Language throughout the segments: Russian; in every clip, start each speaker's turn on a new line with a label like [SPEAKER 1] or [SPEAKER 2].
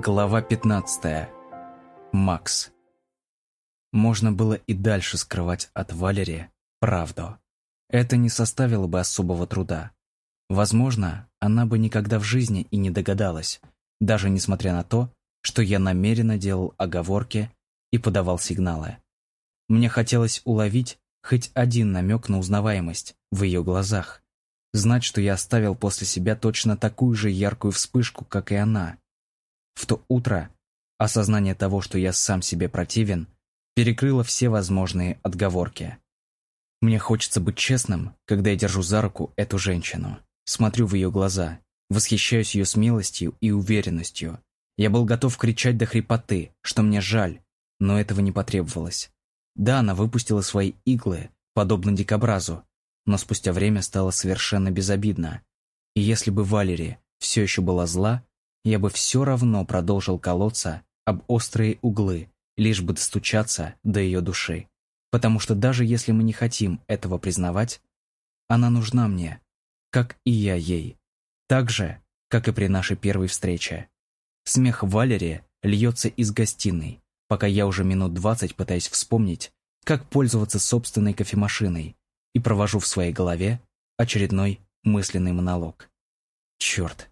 [SPEAKER 1] Глава 15. Макс. Можно было и дальше скрывать от Валерии правду. Это не составило бы особого труда. Возможно, она бы никогда в жизни и не догадалась, даже несмотря на то, что я намеренно делал оговорки и подавал сигналы. Мне хотелось уловить хоть один намек на узнаваемость в ее глазах, знать, что я оставил после себя точно такую же яркую вспышку, как и она. В то утро осознание того, что я сам себе противен, перекрыло все возможные отговорки. Мне хочется быть честным, когда я держу за руку эту женщину. Смотрю в ее глаза, восхищаюсь ее смелостью и уверенностью. Я был готов кричать до хрипоты, что мне жаль, но этого не потребовалось. Да, она выпустила свои иглы, подобно дикобразу, но спустя время стало совершенно безобидно. И если бы Валерия все еще была зла, я бы все равно продолжил колоться об острые углы, лишь бы достучаться до ее души. Потому что даже если мы не хотим этого признавать, она нужна мне, как и я ей. Так же, как и при нашей первой встрече. Смех Валерии льется из гостиной, пока я уже минут двадцать пытаюсь вспомнить, как пользоваться собственной кофемашиной, и провожу в своей голове очередной мысленный монолог. Черт,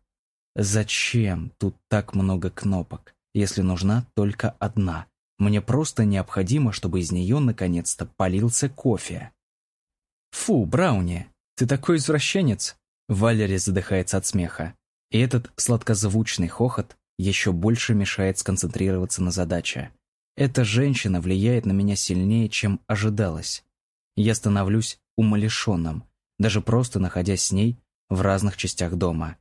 [SPEAKER 1] Зачем тут так много кнопок, если нужна только одна? Мне просто необходимо, чтобы из нее наконец-то полился кофе. Фу, Брауни, ты такой извращенец. Валери задыхается от смеха. И этот сладкозвучный хохот еще больше мешает сконцентрироваться на задаче. Эта женщина влияет на меня сильнее, чем ожидалось. Я становлюсь умалишенным, даже просто находясь с ней в разных частях дома.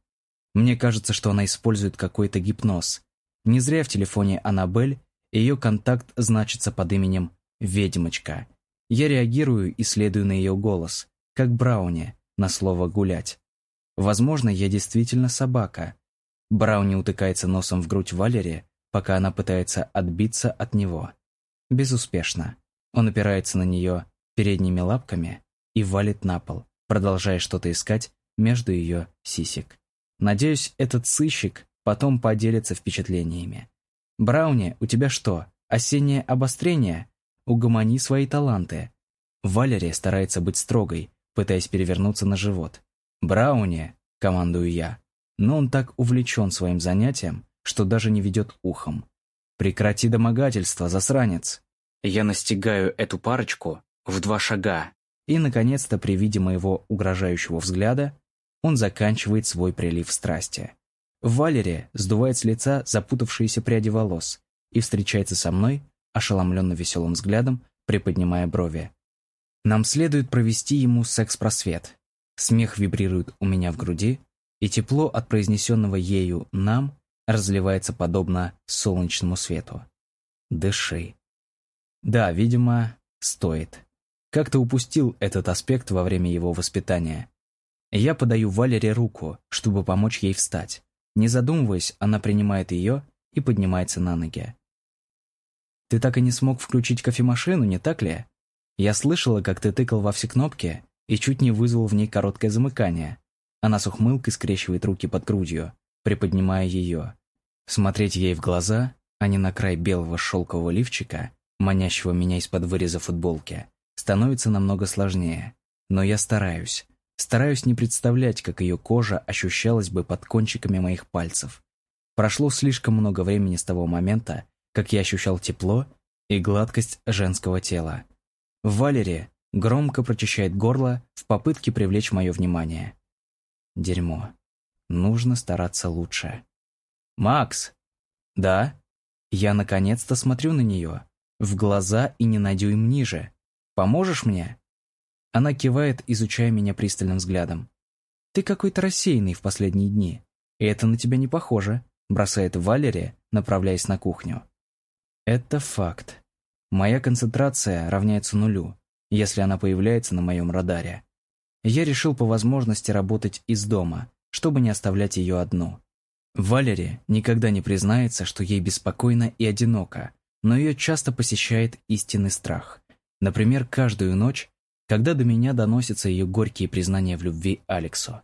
[SPEAKER 1] Мне кажется, что она использует какой-то гипноз. Не зря в телефоне Аннабель ее контакт значится под именем «Ведьмочка». Я реагирую и следую на ее голос, как Брауни на слово «гулять». Возможно, я действительно собака. Брауни утыкается носом в грудь Валери, пока она пытается отбиться от него. Безуспешно. Он опирается на нее передними лапками и валит на пол, продолжая что-то искать между ее сисек. Надеюсь, этот сыщик потом поделится впечатлениями. «Брауни, у тебя что, осеннее обострение? Угомони свои таланты». Валерия старается быть строгой, пытаясь перевернуться на живот. «Брауни», — командую я, но он так увлечен своим занятием, что даже не ведет ухом. «Прекрати домогательство, засранец!» Я настигаю эту парочку в два шага, и, наконец-то, при виде моего угрожающего взгляда, он заканчивает свой прилив страсти. Валерия сдувает с лица запутавшиеся пряди волос и встречается со мной, ошеломленно веселым взглядом, приподнимая брови. Нам следует провести ему секс-просвет. Смех вибрирует у меня в груди, и тепло от произнесенного ею «нам» разливается подобно солнечному свету. Дыши. Да, видимо, стоит. Как-то упустил этот аспект во время его воспитания. Я подаю Валере руку, чтобы помочь ей встать. Не задумываясь, она принимает ее и поднимается на ноги. «Ты так и не смог включить кофемашину, не так ли? Я слышала, как ты тыкал во все кнопки и чуть не вызвал в ней короткое замыкание». Она с ухмылкой скрещивает руки под грудью, приподнимая ее. Смотреть ей в глаза, а не на край белого шелкового лифчика, манящего меня из-под выреза футболки, становится намного сложнее. Но я стараюсь. Стараюсь не представлять, как ее кожа ощущалась бы под кончиками моих пальцев. Прошло слишком много времени с того момента, как я ощущал тепло и гладкость женского тела. Валерия громко прочищает горло в попытке привлечь мое внимание. Дерьмо. Нужно стараться лучше. «Макс!» «Да?» Я наконец-то смотрю на нее. В глаза и не на дюйм ниже. «Поможешь мне?» Она кивает, изучая меня пристальным взглядом. «Ты какой-то рассеянный в последние дни. И это на тебя не похоже», бросает Валерия, направляясь на кухню. Это факт. Моя концентрация равняется нулю, если она появляется на моем радаре. Я решил по возможности работать из дома, чтобы не оставлять ее одну. Валерия никогда не признается, что ей беспокойно и одиноко, но ее часто посещает истинный страх. Например, каждую ночь когда до меня доносятся ее горькие признания в любви Алексу.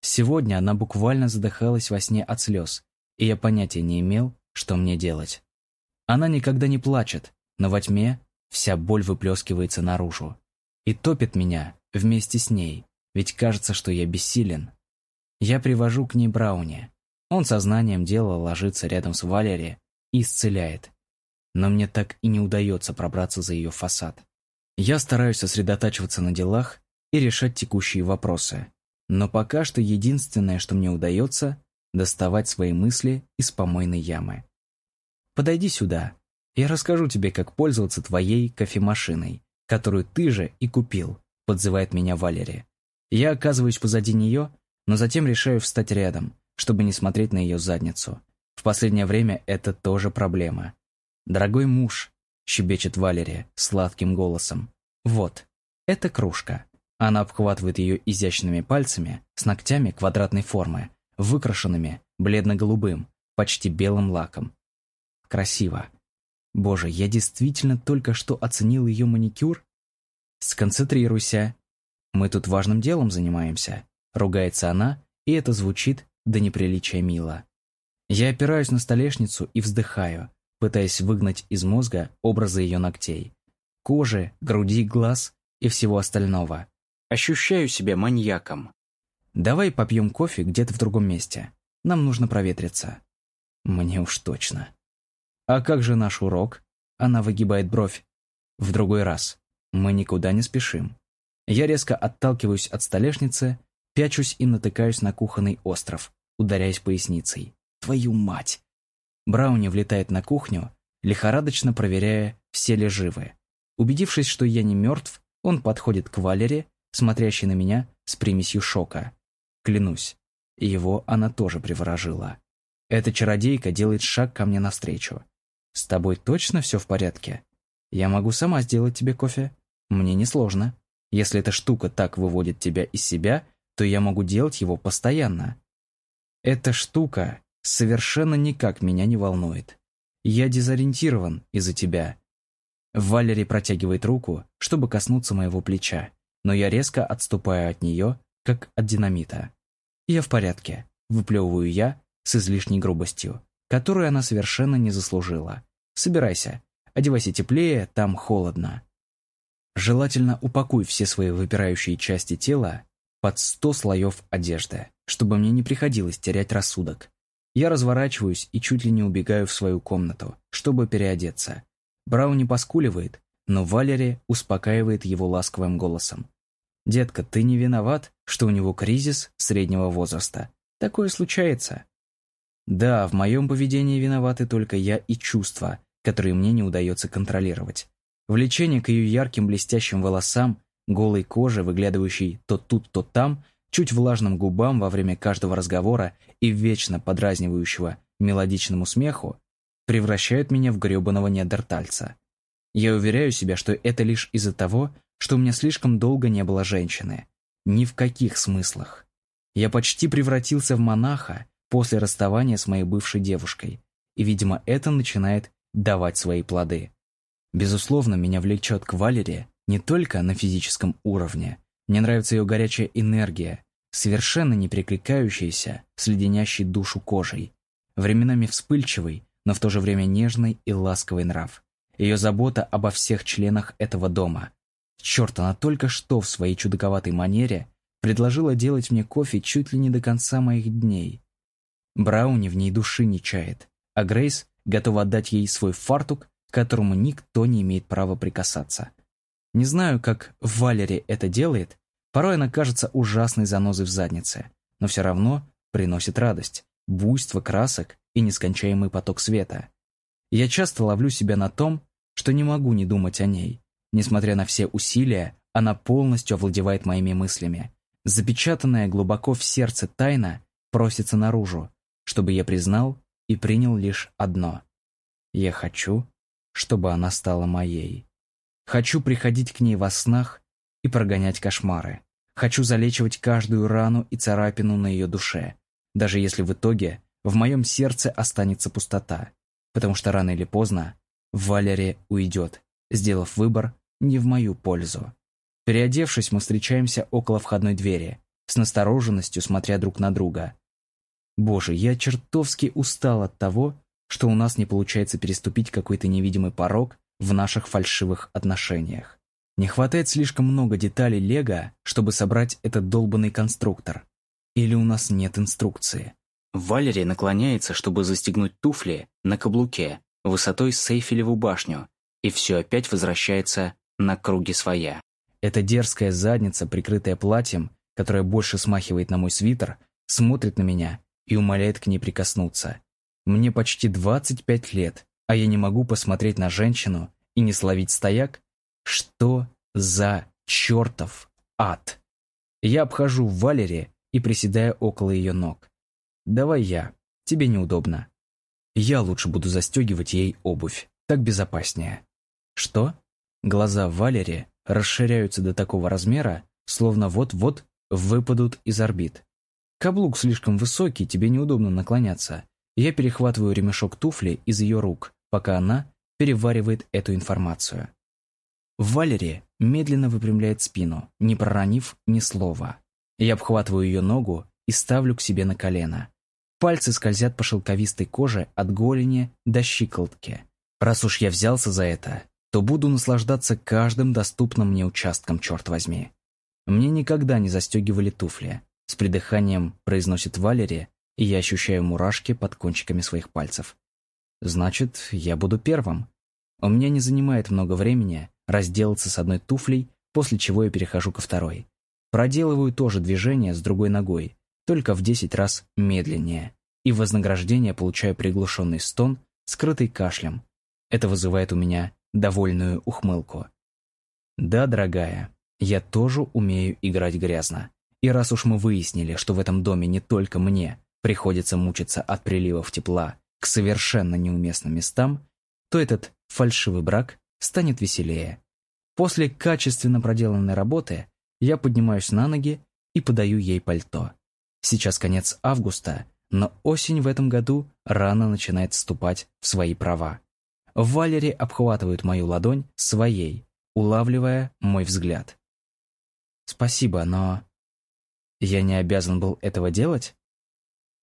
[SPEAKER 1] Сегодня она буквально задыхалась во сне от слез, и я понятия не имел, что мне делать. Она никогда не плачет, но во тьме вся боль выплескивается наружу и топит меня вместе с ней, ведь кажется, что я бессилен. Я привожу к ней Брауни. Он сознанием дела ложится рядом с Валери и исцеляет. Но мне так и не удается пробраться за ее фасад. Я стараюсь сосредотачиваться на делах и решать текущие вопросы. Но пока что единственное, что мне удается, доставать свои мысли из помойной ямы. Подойди сюда. Я расскажу тебе, как пользоваться твоей кофемашиной, которую ты же и купил, подзывает меня Валерия. Я оказываюсь позади нее, но затем решаю встать рядом, чтобы не смотреть на ее задницу. В последнее время это тоже проблема. «Дорогой муж», — щебечет Валерия сладким голосом, — «вот, это кружка. Она обхватывает ее изящными пальцами с ногтями квадратной формы, выкрашенными бледно-голубым, почти белым лаком. Красиво. Боже, я действительно только что оценил ее маникюр? Сконцентрируйся. Мы тут важным делом занимаемся. Ругается она, и это звучит до неприличия мило. Я опираюсь на столешницу и вздыхаю, пытаясь выгнать из мозга образы ее ногтей. Кожи, груди, глаз и всего остального. Ощущаю себя маньяком. Давай попьем кофе где-то в другом месте. Нам нужно проветриться. Мне уж точно. А как же наш урок? Она выгибает бровь. В другой раз. Мы никуда не спешим. Я резко отталкиваюсь от столешницы, пячусь и натыкаюсь на кухонный остров, ударяясь поясницей. Твою мать! Брауни влетает на кухню, лихорадочно проверяя, все ли живы. Убедившись, что я не мертв, он подходит к Валере смотрящий на меня с примесью шока. Клянусь, его она тоже приворожила. Эта чародейка делает шаг ко мне навстречу. «С тобой точно все в порядке? Я могу сама сделать тебе кофе. Мне несложно. Если эта штука так выводит тебя из себя, то я могу делать его постоянно. Эта штука совершенно никак меня не волнует. Я дезориентирован из-за тебя». Валерий протягивает руку, чтобы коснуться моего плеча но я резко отступаю от нее, как от динамита. «Я в порядке», — выплевываю я с излишней грубостью, которую она совершенно не заслужила. «Собирайся, одевайся теплее, там холодно». Желательно упакуй все свои выпирающие части тела под сто слоев одежды, чтобы мне не приходилось терять рассудок. Я разворачиваюсь и чуть ли не убегаю в свою комнату, чтобы переодеться. Брауни поскуливает, но Валери успокаивает его ласковым голосом. «Детка, ты не виноват, что у него кризис среднего возраста. Такое случается». Да, в моем поведении виноваты только я и чувства, которые мне не удается контролировать. Влечение к ее ярким блестящим волосам, голой коже, выглядывающей то тут, то там, чуть влажным губам во время каждого разговора и вечно подразнивающего мелодичному смеху, превращают меня в гребаного неандертальца. Я уверяю себя, что это лишь из-за того, что у меня слишком долго не было женщины. Ни в каких смыслах. Я почти превратился в монаха после расставания с моей бывшей девушкой, и, видимо, это начинает давать свои плоды. Безусловно, меня влечет к Валере не только на физическом уровне. Мне нравится ее горячая энергия, совершенно не перекликающаяся с леденящей душу кожей, временами вспыльчивый, но в то же время нежный и ласковый нрав. Ее забота обо всех членах этого дома. Черт, она только что в своей чудаковатой манере предложила делать мне кофе чуть ли не до конца моих дней. Брауни в ней души не чает, а Грейс готова отдать ей свой фартук, к которому никто не имеет права прикасаться. Не знаю, как Валери это делает, порой она кажется ужасной занозой в заднице, но все равно приносит радость, буйство красок и нескончаемый поток света. Я часто ловлю себя на том, что не могу не думать о ней. Несмотря на все усилия, она полностью овладевает моими мыслями. Запечатанная глубоко в сердце тайна просится наружу, чтобы я признал и принял лишь одно. Я хочу, чтобы она стала моей. Хочу приходить к ней во снах и прогонять кошмары. Хочу залечивать каждую рану и царапину на ее душе, даже если в итоге в моем сердце останется пустота потому что рано или поздно Валерия уйдет, сделав выбор не в мою пользу. Переодевшись, мы встречаемся около входной двери, с настороженностью смотря друг на друга. Боже, я чертовски устал от того, что у нас не получается переступить какой-то невидимый порог в наших фальшивых отношениях. Не хватает слишком много деталей Лего, чтобы собрать этот долбанный конструктор. Или у нас нет инструкции. Валерий наклоняется, чтобы застегнуть туфли на каблуке высотой с Сейфелеву башню, и все опять возвращается на круги своя. Эта дерзкая задница, прикрытая платьем, которая больше смахивает на мой свитер, смотрит на меня и умоляет к ней прикоснуться. Мне почти 25 лет, а я не могу посмотреть на женщину и не словить стояк? Что за чертов ад? Я обхожу Валери и приседаю около ее ног. Давай я, тебе неудобно. Я лучше буду застегивать ей обувь, так безопаснее. Что? Глаза Валери расширяются до такого размера, словно вот-вот выпадут из орбит. Каблук слишком высокий, тебе неудобно наклоняться. Я перехватываю ремешок туфли из ее рук, пока она переваривает эту информацию. Валери медленно выпрямляет спину, не проронив ни слова. Я обхватываю ее ногу и ставлю к себе на колено. Пальцы скользят по шелковистой коже от голени до щиколотки. Раз уж я взялся за это, то буду наслаждаться каждым доступным мне участком, черт возьми. Мне никогда не застегивали туфли. С придыханием произносит Валери, и я ощущаю мурашки под кончиками своих пальцев. Значит, я буду первым. У меня не занимает много времени разделаться с одной туфлей, после чего я перехожу ко второй. Проделываю то же движение с другой ногой, только в 10 раз медленнее, и в вознаграждение получаю приглушенный стон, скрытый кашлем. Это вызывает у меня довольную ухмылку. Да, дорогая, я тоже умею играть грязно. И раз уж мы выяснили, что в этом доме не только мне приходится мучиться от приливов тепла к совершенно неуместным местам, то этот фальшивый брак станет веселее. После качественно проделанной работы я поднимаюсь на ноги и подаю ей пальто. Сейчас конец августа, но осень в этом году рано начинает вступать в свои права. Валери обхватывает мою ладонь своей, улавливая мой взгляд. «Спасибо, но...» «Я не обязан был этого делать?»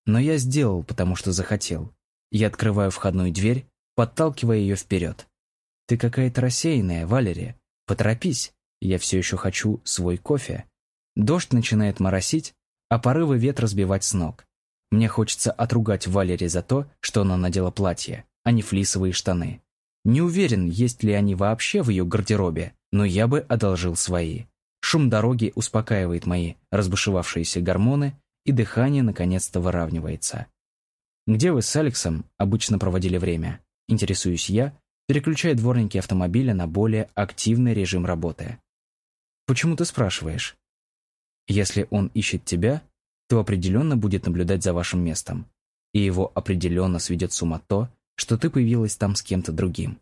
[SPEAKER 1] «Но я сделал, потому что захотел. Я открываю входную дверь, подталкивая ее вперед. «Ты какая-то рассеянная, Валерия. Поторопись, я все еще хочу свой кофе». Дождь начинает моросить, а порывы ветра сбивать с ног. Мне хочется отругать Валерии за то, что она надела платье, а не флисовые штаны. Не уверен, есть ли они вообще в ее гардеробе, но я бы одолжил свои. Шум дороги успокаивает мои разбушевавшиеся гормоны, и дыхание наконец-то выравнивается. Где вы с Алексом обычно проводили время? Интересуюсь я, переключая дворники автомобиля на более активный режим работы. Почему ты спрашиваешь? Если он ищет тебя, то определенно будет наблюдать за вашим местом. И его определенно сведет с ума то, что ты появилась там с кем-то другим.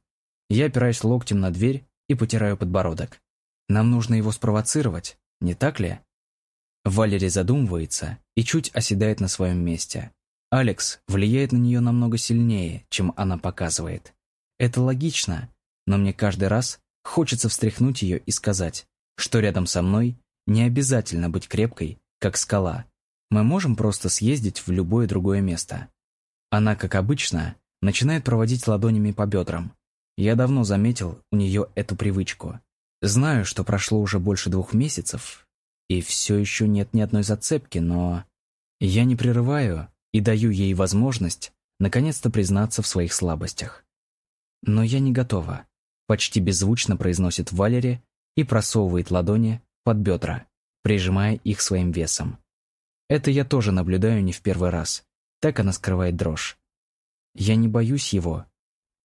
[SPEAKER 1] Я опираюсь локтем на дверь и потираю подбородок. Нам нужно его спровоцировать, не так ли? Валерий задумывается и чуть оседает на своем месте. Алекс влияет на нее намного сильнее, чем она показывает. Это логично, но мне каждый раз хочется встряхнуть ее и сказать, что рядом со мной не обязательно быть крепкой, как скала. Мы можем просто съездить в любое другое место. Она, как обычно, начинает проводить ладонями по бедрам. Я давно заметил у нее эту привычку. Знаю, что прошло уже больше двух месяцев, и все еще нет ни одной зацепки, но... Я не прерываю и даю ей возможность наконец-то признаться в своих слабостях. Но я не готова, почти беззвучно произносит Валери и просовывает ладони под бедра, прижимая их своим весом. Это я тоже наблюдаю не в первый раз. Так она скрывает дрожь. Я не боюсь его.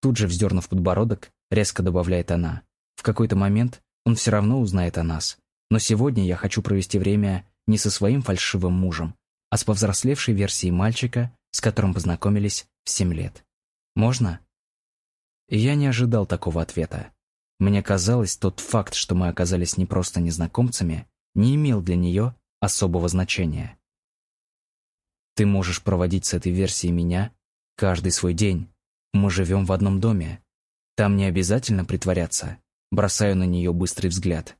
[SPEAKER 1] Тут же, вздернув подбородок, резко добавляет она. В какой-то момент он все равно узнает о нас. Но сегодня я хочу провести время не со своим фальшивым мужем, а с повзрослевшей версией мальчика, с которым познакомились в 7 лет. Можно? Я не ожидал такого ответа. Мне казалось, тот факт, что мы оказались не просто незнакомцами, не имел для нее особого значения. Ты можешь проводить с этой версией меня каждый свой день. Мы живем в одном доме. Там не обязательно притворяться. Бросаю на нее быстрый взгляд.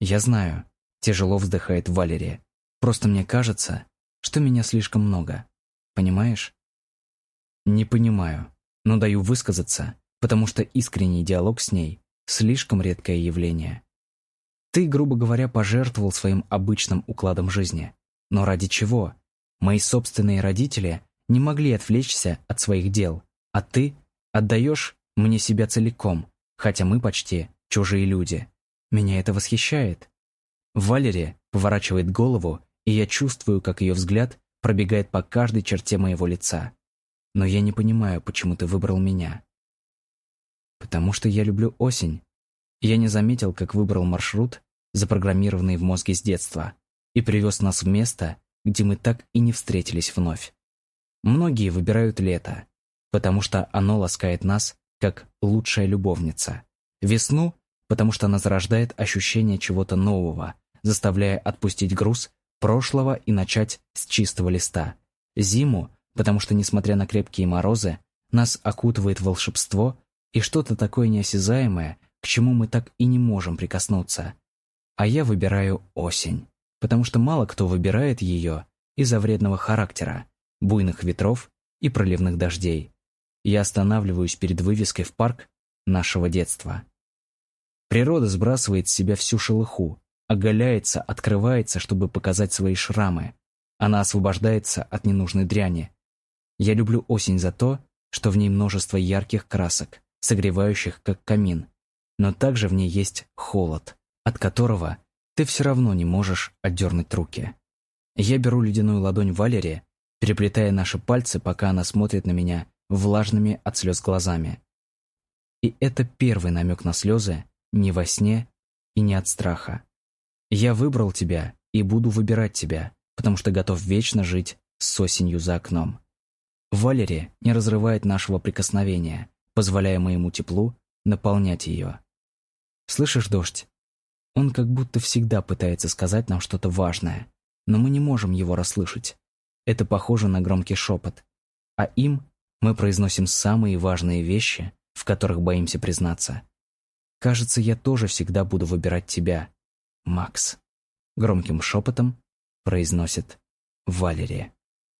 [SPEAKER 1] Я знаю, тяжело вздыхает Валерия. Просто мне кажется, что меня слишком много. Понимаешь? Не понимаю. Но даю высказаться, потому что искренний диалог с ней – слишком редкое явление. Ты, грубо говоря, пожертвовал своим обычным укладом жизни. Но ради чего? Мои собственные родители не могли отвлечься от своих дел, а ты отдаешь мне себя целиком, хотя мы почти чужие люди. Меня это восхищает. Валерия поворачивает голову, и я чувствую, как ее взгляд пробегает по каждой черте моего лица. Но я не понимаю, почему ты выбрал меня. Потому что я люблю осень. Я не заметил, как выбрал маршрут, запрограммированный в мозге с детства, и привез нас в место, где мы так и не встретились вновь. Многие выбирают лето, потому что оно ласкает нас, как лучшая любовница. Весну, потому что она зарождает ощущение чего-то нового, заставляя отпустить груз прошлого и начать с чистого листа. Зиму, потому что, несмотря на крепкие морозы, нас окутывает волшебство и что-то такое неосязаемое, к чему мы так и не можем прикоснуться. А я выбираю осень, потому что мало кто выбирает ее из-за вредного характера, буйных ветров и проливных дождей. Я останавливаюсь перед вывеской в парк нашего детства. Природа сбрасывает с себя всю шелуху, оголяется, открывается, чтобы показать свои шрамы. Она освобождается от ненужной дряни. Я люблю осень за то, что в ней множество ярких красок, согревающих как камин. Но также в ней есть холод, от которого ты все равно не можешь отдернуть руки. Я беру ледяную ладонь Валерии, переплетая наши пальцы, пока она смотрит на меня влажными от слез глазами. И это первый намек на слезы не во сне и не от страха. Я выбрал тебя и буду выбирать тебя, потому что готов вечно жить с осенью за окном. Валери не разрывает нашего прикосновения, позволяя моему теплу наполнять ее. Слышишь дождь? Он как будто всегда пытается сказать нам что-то важное, но мы не можем его расслышать. Это похоже на громкий шепот. А им мы произносим самые важные вещи, в которых боимся признаться. Кажется, я тоже всегда буду выбирать тебя, Макс. Громким шепотом произносит Валерия.